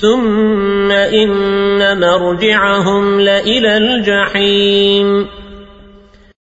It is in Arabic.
ثم إن مرجعهم لإلى الجحيم